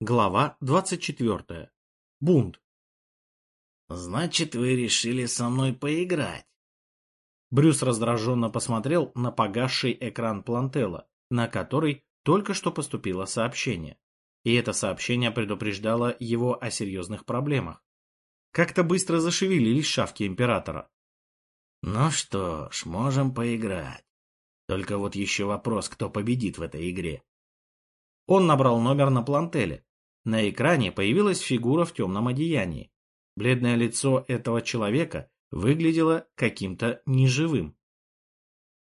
Глава 24. Бунт. «Значит, вы решили со мной поиграть?» Брюс раздраженно посмотрел на погасший экран Плантела, на который только что поступило сообщение. И это сообщение предупреждало его о серьезных проблемах. Как-то быстро зашевелились шавки Императора. «Ну что ж, можем поиграть. Только вот еще вопрос, кто победит в этой игре». Он набрал номер на Плантеле, на экране появилась фигура в темном одеянии. Бледное лицо этого человека выглядело каким-то неживым.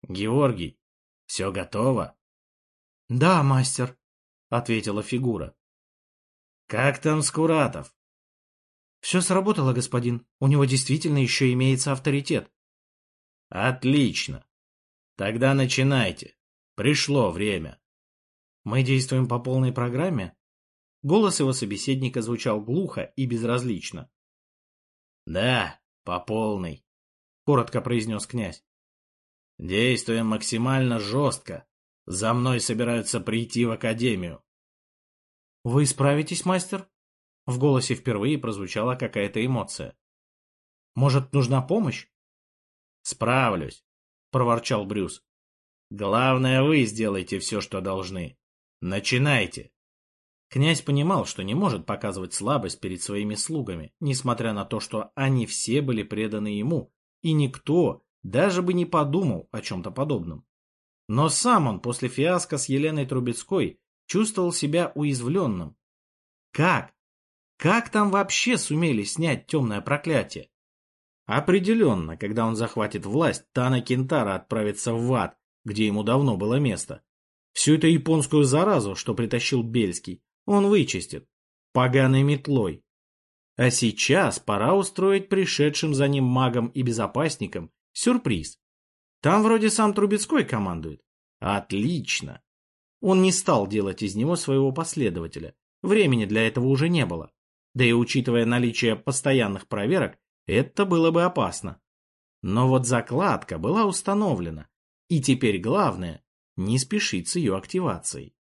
«Георгий, все готово?» «Да, мастер», — ответила фигура. «Как там Скуратов?» «Все сработало, господин. У него действительно еще имеется авторитет». «Отлично. Тогда начинайте. Пришло время». «Мы действуем по полной программе?» Голос его собеседника звучал глухо и безразлично. «Да, по полной», — коротко произнес князь. «Действуем максимально жестко. За мной собираются прийти в академию». «Вы справитесь, мастер?» В голосе впервые прозвучала какая-то эмоция. «Может, нужна помощь?» «Справлюсь», — проворчал Брюс. «Главное, вы сделайте все, что должны. Начинайте». Князь понимал, что не может показывать слабость перед своими слугами, несмотря на то, что они все были преданы ему, и никто даже бы не подумал о чем-то подобном. Но сам он после фиаско с Еленой Трубецкой чувствовал себя уязвленным. Как? Как там вообще сумели снять темное проклятие? Определенно, когда он захватит власть, Тана Кентара отправится в ад, где ему давно было место. Всю эту японскую заразу, что притащил Бельский, он вычистит. Поганой метлой. А сейчас пора устроить пришедшим за ним магам и безопасникам сюрприз. Там вроде сам Трубецкой командует. Отлично. Он не стал делать из него своего последователя. Времени для этого уже не было. Да и учитывая наличие постоянных проверок, это было бы опасно. Но вот закладка была установлена. И теперь главное – не спешить с ее активацией.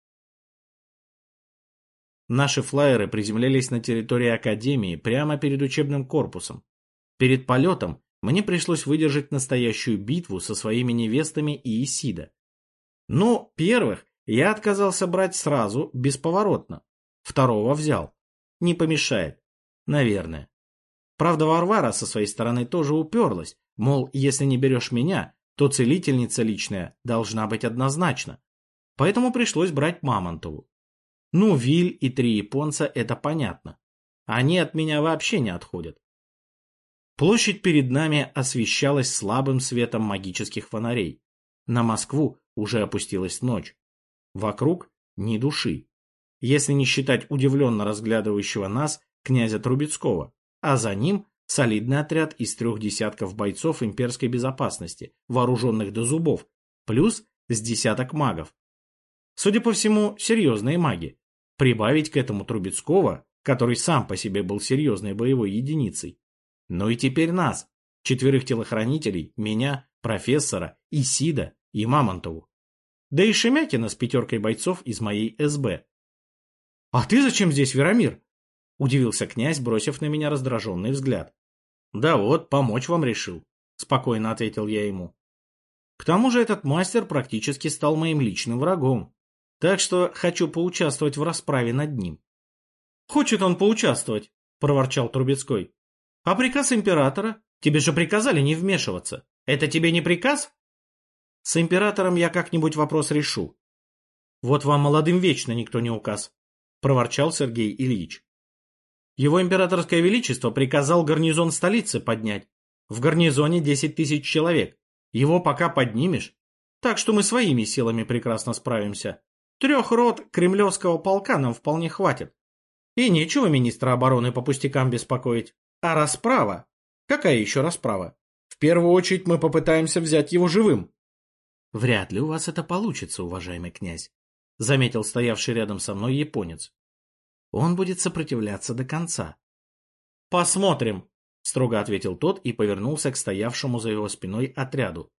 Наши флайеры приземлялись на территории Академии прямо перед учебным корпусом. Перед полетом мне пришлось выдержать настоящую битву со своими невестами и Исида. Ну, первых я отказался брать сразу, бесповоротно. Второго взял. Не помешает. Наверное. Правда, Варвара со своей стороны тоже уперлась, мол, если не берешь меня, то целительница личная должна быть однозначно. Поэтому пришлось брать Мамонтову. Ну, Виль и три японца — это понятно. Они от меня вообще не отходят. Площадь перед нами освещалась слабым светом магических фонарей. На Москву уже опустилась ночь. Вокруг ни души. Если не считать удивленно разглядывающего нас князя Трубецкого, а за ним солидный отряд из трех десятков бойцов имперской безопасности, вооруженных до зубов, плюс с десяток магов. Судя по всему, серьезные маги, Прибавить к этому Трубецкого, который сам по себе был серьезной боевой единицей. Ну и теперь нас, четверых телохранителей, меня, профессора, Исида и Мамонтову. Да и Шемякина с пятеркой бойцов из моей СБ. — А ты зачем здесь, Веромир? — удивился князь, бросив на меня раздраженный взгляд. — Да вот, помочь вам решил, — спокойно ответил я ему. К тому же этот мастер практически стал моим личным врагом. Так что хочу поучаствовать в расправе над ним. Хочет он поучаствовать, проворчал Трубецкой. А приказ императора? Тебе же приказали не вмешиваться. Это тебе не приказ? С императором я как-нибудь вопрос решу. Вот вам молодым вечно никто не указ, проворчал Сергей Ильич. Его императорское величество приказал гарнизон столицы поднять. В гарнизоне десять тысяч человек. Его пока поднимешь. Так что мы своими силами прекрасно справимся. Трех рот кремлевского полка нам вполне хватит. И нечего министра обороны по пустякам беспокоить. А расправа? Какая еще расправа? В первую очередь мы попытаемся взять его живым. Вряд ли у вас это получится, уважаемый князь, заметил стоявший рядом со мной японец. Он будет сопротивляться до конца. Посмотрим, строго ответил тот и повернулся к стоявшему за его спиной отряду.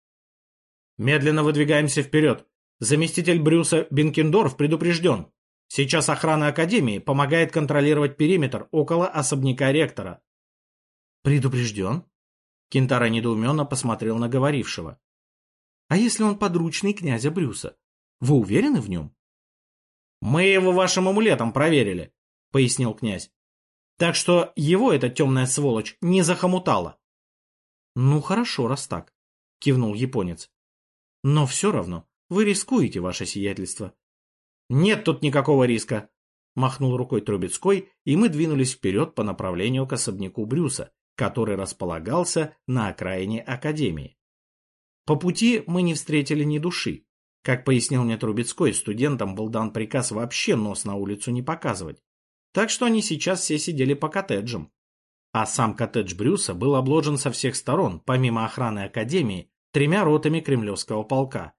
Медленно выдвигаемся вперед. Заместитель Брюса Бенкендорф предупрежден. Сейчас охрана Академии помогает контролировать периметр около особняка ректора. Предупрежден? Кентара недоуменно посмотрел на говорившего. А если он подручный князя Брюса? Вы уверены в нем? Мы его вашим амулетом проверили, пояснил князь. Так что его эта темная сволочь не захомутала. Ну хорошо, раз так, кивнул японец. Но все равно вы рискуете, ваше сиятельство. Нет тут никакого риска, махнул рукой Трубецкой, и мы двинулись вперед по направлению к особняку Брюса, который располагался на окраине Академии. По пути мы не встретили ни души. Как пояснил мне Трубецкой, студентам был дан приказ вообще нос на улицу не показывать. Так что они сейчас все сидели по коттеджам. А сам коттедж Брюса был обложен со всех сторон, помимо охраны Академии, тремя ротами кремлевского полка.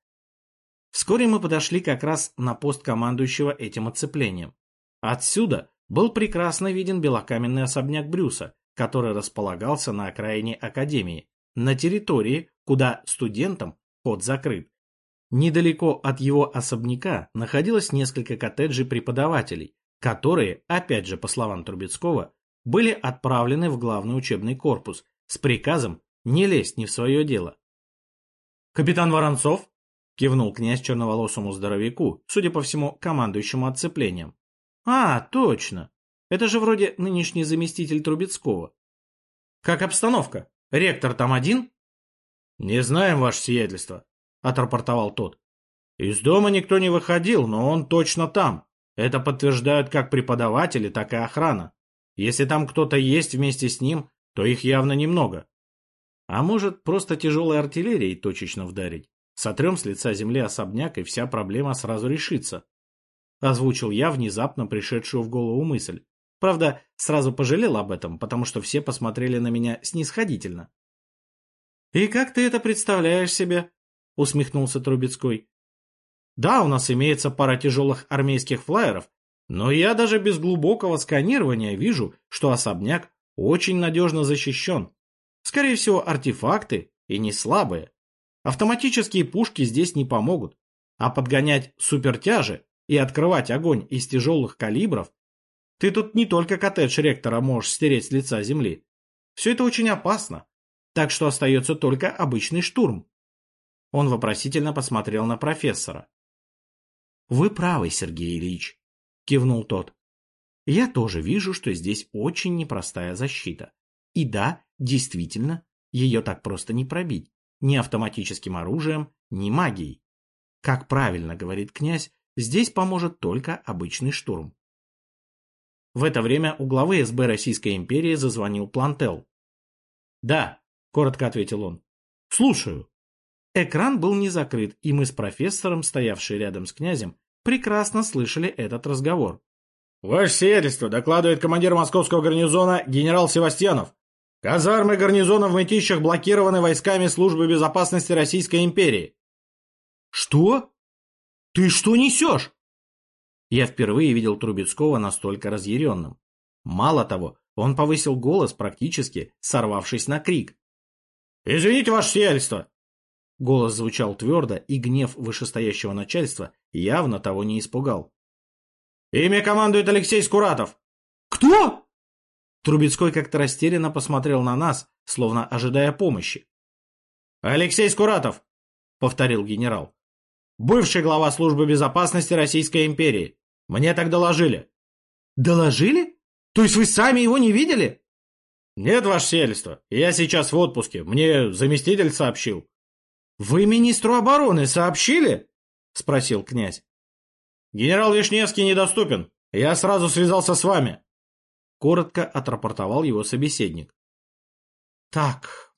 Вскоре мы подошли как раз на пост командующего этим отцеплением. Отсюда был прекрасно виден белокаменный особняк Брюса, который располагался на окраине Академии, на территории, куда студентам вход закрыт. Недалеко от его особняка находилось несколько коттеджей преподавателей, которые, опять же по словам Трубецкого, были отправлены в главный учебный корпус с приказом не лезть не в свое дело. «Капитан Воронцов?» Кивнул князь черноволосому здоровяку, судя по всему, командующему отцеплением. А, точно. Это же вроде нынешний заместитель Трубецкого. Как обстановка? Ректор там один? Не знаем, ваше сиятельство, отрапортовал тот. Из дома никто не выходил, но он точно там. Это подтверждают как преподаватели, так и охрана. Если там кто-то есть вместе с ним, то их явно немного. А может, просто тяжелой артиллерией точечно вдарить? Сотрем с лица земли особняк, и вся проблема сразу решится. Озвучил я внезапно пришедшую в голову мысль. Правда, сразу пожалел об этом, потому что все посмотрели на меня снисходительно. «И как ты это представляешь себе?» — усмехнулся Трубецкой. «Да, у нас имеется пара тяжелых армейских флайеров, но я даже без глубокого сканирования вижу, что особняк очень надежно защищен. Скорее всего, артефакты, и не слабые. Автоматические пушки здесь не помогут, а подгонять супертяжи и открывать огонь из тяжелых калибров ты тут не только коттедж ректора можешь стереть с лица земли. Все это очень опасно, так что остается только обычный штурм. Он вопросительно посмотрел на профессора. «Вы правы, Сергей Ильич», — кивнул тот. «Я тоже вижу, что здесь очень непростая защита. И да, действительно, ее так просто не пробить ни автоматическим оружием, ни магией. Как правильно говорит князь, здесь поможет только обычный штурм. В это время у главы СБ Российской империи зазвонил Плантел. «Да», — коротко ответил он. «Слушаю». Экран был не закрыт, и мы с профессором, стоявший рядом с князем, прекрасно слышали этот разговор. «Ваше сиятельство», — докладывает командир московского гарнизона генерал Севастьянов. Казармы гарнизона в Мытищах блокированы войсками службы безопасности Российской империи. Что? Ты что несешь? Я впервые видел Трубецкого настолько разъяренным. Мало того, он повысил голос, практически сорвавшись на крик. «Извините, ваше сиятельство!» Голос звучал твердо, и гнев вышестоящего начальства явно того не испугал. «Ими командует Алексей Скуратов!» «Кто?» Трубецкой как-то растерянно посмотрел на нас, словно ожидая помощи. «Алексей Скуратов», — повторил генерал. «Бывший глава службы безопасности Российской империи. Мне так доложили». «Доложили? То есть вы сами его не видели?» «Нет, ваше сельство. Я сейчас в отпуске. Мне заместитель сообщил». «Вы министру обороны сообщили?» — спросил князь. «Генерал Вишневский недоступен. Я сразу связался с вами». — коротко отрапортовал его собеседник. — Так,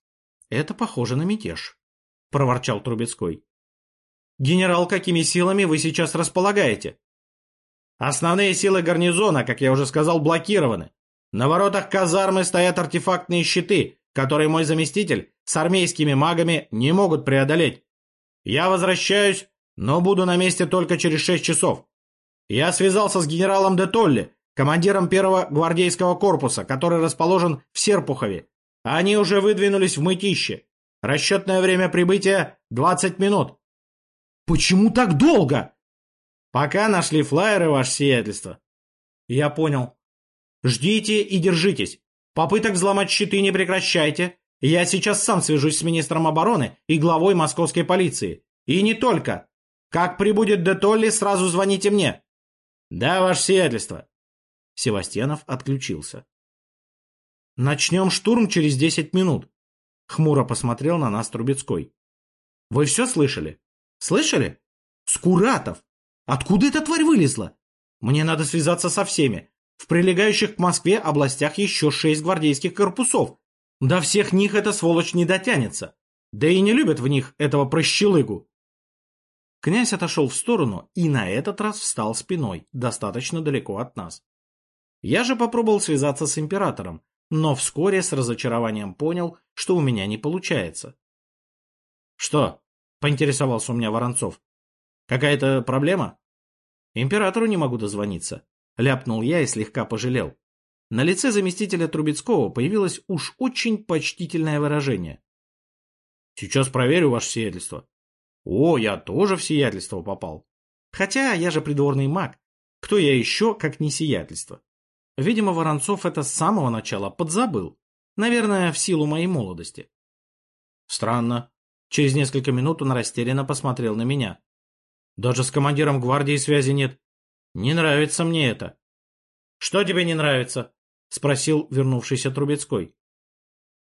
это похоже на мятеж, — проворчал Трубецкой. — Генерал, какими силами вы сейчас располагаете? — Основные силы гарнизона, как я уже сказал, блокированы. На воротах казармы стоят артефактные щиты, которые мой заместитель с армейскими магами не могут преодолеть. Я возвращаюсь, но буду на месте только через шесть часов. Я связался с генералом де Толли, командиром первого гвардейского корпуса, который расположен в Серпухове. Они уже выдвинулись в Мытище. Расчетное время прибытия — 20 минут. Почему так долго? Пока нашли флайеры, ваше сиятельство. Я понял. Ждите и держитесь. Попыток взломать щиты не прекращайте. Я сейчас сам свяжусь с министром обороны и главой московской полиции. И не только. Как прибудет Детолли, сразу звоните мне. Да, ваше сиятельство. Севастьянов отключился. Начнем штурм через десять минут. Хмуро посмотрел на нас Трубецкой. Вы все слышали? Слышали? Скуратов! Откуда эта тварь вылезла? Мне надо связаться со всеми. В прилегающих к Москве областях еще шесть гвардейских корпусов. До всех них эта сволочь не дотянется. Да и не любят в них этого прощелыгу. Князь отошел в сторону и на этот раз встал спиной, достаточно далеко от нас. Я же попробовал связаться с императором, но вскоре с разочарованием понял, что у меня не получается. «Что?» — поинтересовался у меня Воронцов. Какая-то проблема? Императору не могу дозвониться. Ляпнул я и слегка пожалел. На лице заместителя Трубецкого появилось уж очень почтительное выражение. Сейчас проверю ваше сиятельство. О, я тоже в сиятельство попал. Хотя я же придворный маг. Кто я еще, как не сиятельство? Видимо, Воронцов это с самого начала подзабыл. Наверное, в силу моей молодости. Странно. Через несколько минут он растерянно посмотрел на меня. Даже с командиром гвардии связи нет. Не нравится мне это. Что тебе не нравится? Спросил вернувшийся Трубецкой.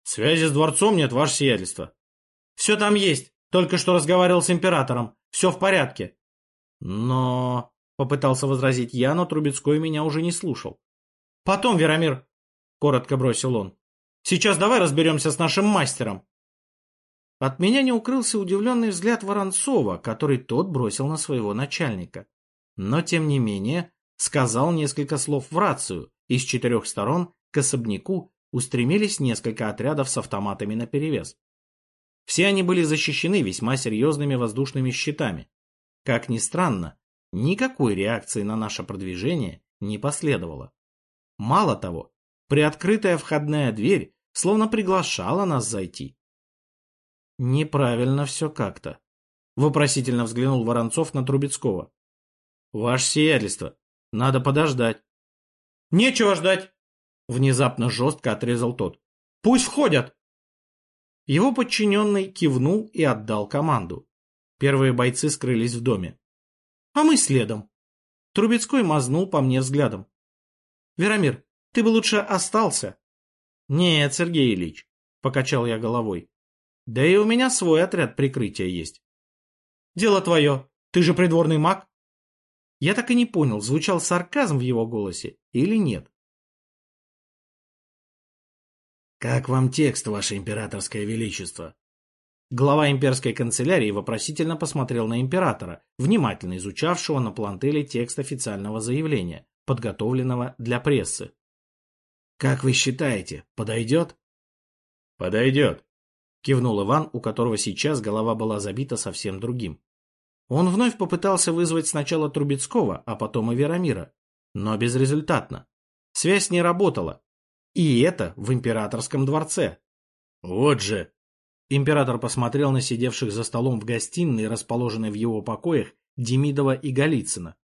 Связи с дворцом нет, ваше сиятельство. Все там есть. Только что разговаривал с императором. Все в порядке. Но... Попытался возразить я, но Трубецкой меня уже не слушал. Потом, Веромир, коротко бросил он. Сейчас давай разберемся с нашим мастером. От меня не укрылся удивленный взгляд Воронцова, который тот бросил на своего начальника. Но, тем не менее, сказал несколько слов в рацию, и с четырех сторон к особняку устремились несколько отрядов с автоматами наперевес. Все они были защищены весьма серьезными воздушными щитами. Как ни странно, никакой реакции на наше продвижение не последовало. Мало того, приоткрытая входная дверь словно приглашала нас зайти. Неправильно все как-то. Вопросительно взглянул Воронцов на Трубецкого. Ваше сиятельство, надо подождать. Нечего ждать. Внезапно жестко отрезал тот. Пусть входят. Его подчиненный кивнул и отдал команду. Первые бойцы скрылись в доме. А мы следом. Трубецкой мазнул по мне взглядом. Веромир, ты бы лучше остался. Нет, Сергей Ильич, покачал я головой. Да и у меня свой отряд прикрытия есть. Дело твое. Ты же придворный маг. Я так и не понял, звучал сарказм в его голосе или нет. «Как вам текст, ваше императорское величество?» Глава имперской канцелярии вопросительно посмотрел на императора, внимательно изучавшего на плантеле текст официального заявления, подготовленного для прессы. «Как вы считаете, подойдет?» «Подойдет», — кивнул Иван, у которого сейчас голова была забита совсем другим. Он вновь попытался вызвать сначала Трубецкого, а потом и Верамира, но безрезультатно. Связь не работала. И это в императорском дворце. Вот же! Император посмотрел на сидевших за столом в гостиной, расположенной в его покоях, Демидова и Голицына.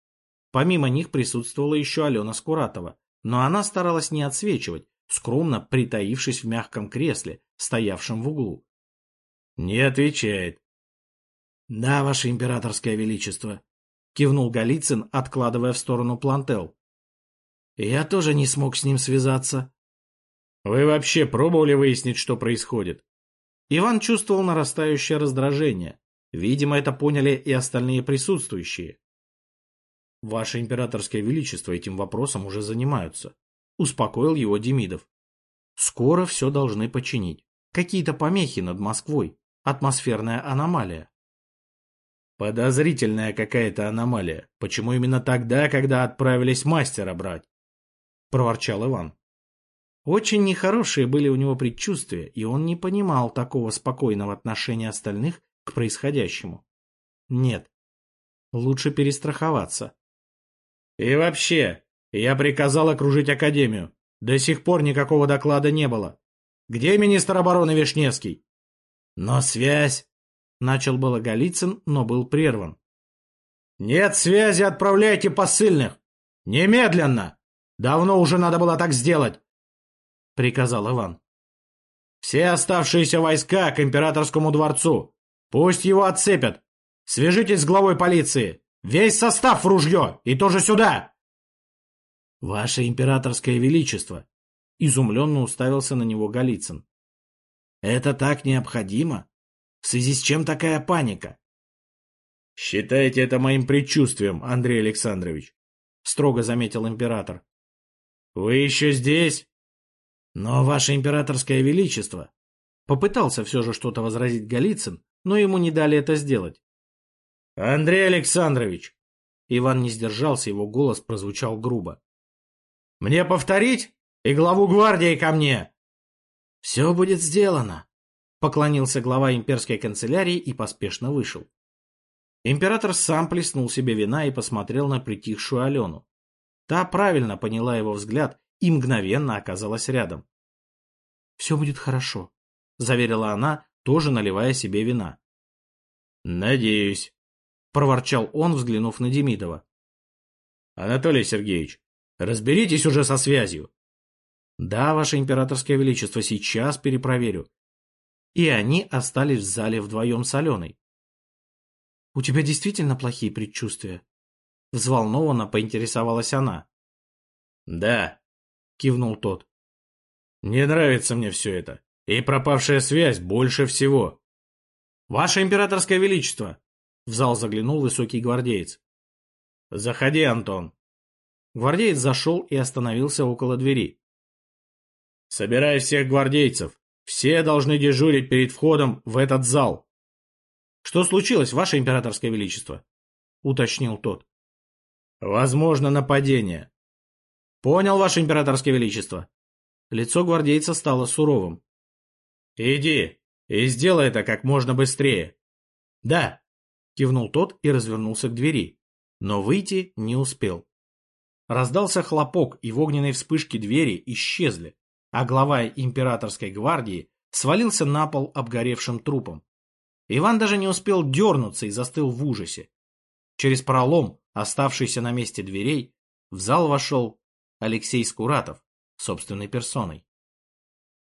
Помимо них присутствовала еще Алена Скуратова, но она старалась не отсвечивать, скромно притаившись в мягком кресле, стоявшем в углу. «Не отвечает». «Да, ваше императорское величество», — кивнул Голицын, откладывая в сторону плантел. «Я тоже не смог с ним связаться». «Вы вообще пробовали выяснить, что происходит?» Иван чувствовал нарастающее раздражение. Видимо, это поняли и остальные присутствующие. «Ваше императорское величество этим вопросом уже занимаются», — успокоил его Демидов. «Скоро все должны починить. Какие-то помехи над Москвой. Атмосферная аномалия». «Подозрительная какая-то аномалия. Почему именно тогда, когда отправились мастера брать?» — проворчал Иван. Очень нехорошие были у него предчувствия, и он не понимал такого спокойного отношения остальных к происходящему. Нет, лучше перестраховаться. «И вообще, я приказал окружить Академию. До сих пор никакого доклада не было. Где министр обороны Вишневский? Но связь... Начал было Голицын, но был прерван. Нет связи, отправляйте посыльных! Немедленно! Давно уже надо было так сделать!» — приказал Иван. «Все оставшиеся войска к императорскому дворцу. Пусть его отцепят. Свяжитесь с главой полиции. Весь состав в ружье и тоже сюда!» «Ваше императорское величество!» — изумленно уставился на него Голицын. «Это так необходимо? В связи с чем такая паника?» «Считайте это моим предчувствием, Андрей Александрович», — строго заметил император. «Вы еще здесь?» «Но, ваше императорское величество...» Попытался все же что-то возразить Голицын, но ему не дали это сделать. «Андрей Александрович!» Иван не сдержался, его голос прозвучал грубо. «Мне повторить? И главу гвардии ко мне!» «Все будет сделано!» Поклонился глава имперской канцелярии и поспешно вышел. Император сам плеснул себе вина и посмотрел на притихшую Алену. Та правильно поняла его взгляд и мгновенно оказалась рядом. «Все будет хорошо», — заверила она, тоже наливая себе вина. «Надеюсь», — проворчал он, взглянув на Демидова. «Анатолий Сергеевич, разберитесь уже со связью». «Да, ваше императорское величество, сейчас перепроверю». И они остались в зале вдвоем с Аленой. «У тебя действительно плохие предчувствия?» Взволнованно поинтересовалась она. «Да», — кивнул тот. «Не нравится мне все это. И пропавшая связь больше всего». «Ваше императорское величество!» В зал заглянул высокий гвардеец. «Заходи, Антон». Гвардеец зашел и остановился около двери. «Собирай всех гвардейцев. Все должны дежурить перед входом в этот зал». «Что случилось, ваше императорское величество?» — уточнил тот. «Возможно нападение», «Понял, Ваше Императорское Величество». Лицо гвардейца стало суровым. «Иди и сделай это как можно быстрее». «Да», — кивнул тот и развернулся к двери, но выйти не успел. Раздался хлопок, и в огненной вспышке двери исчезли, а глава императорской гвардии свалился на пол обгоревшим трупом. Иван даже не успел дернуться и застыл в ужасе. Через пролом, оставшийся на месте дверей, в зал вошел Алексей Скуратов собственной персоной.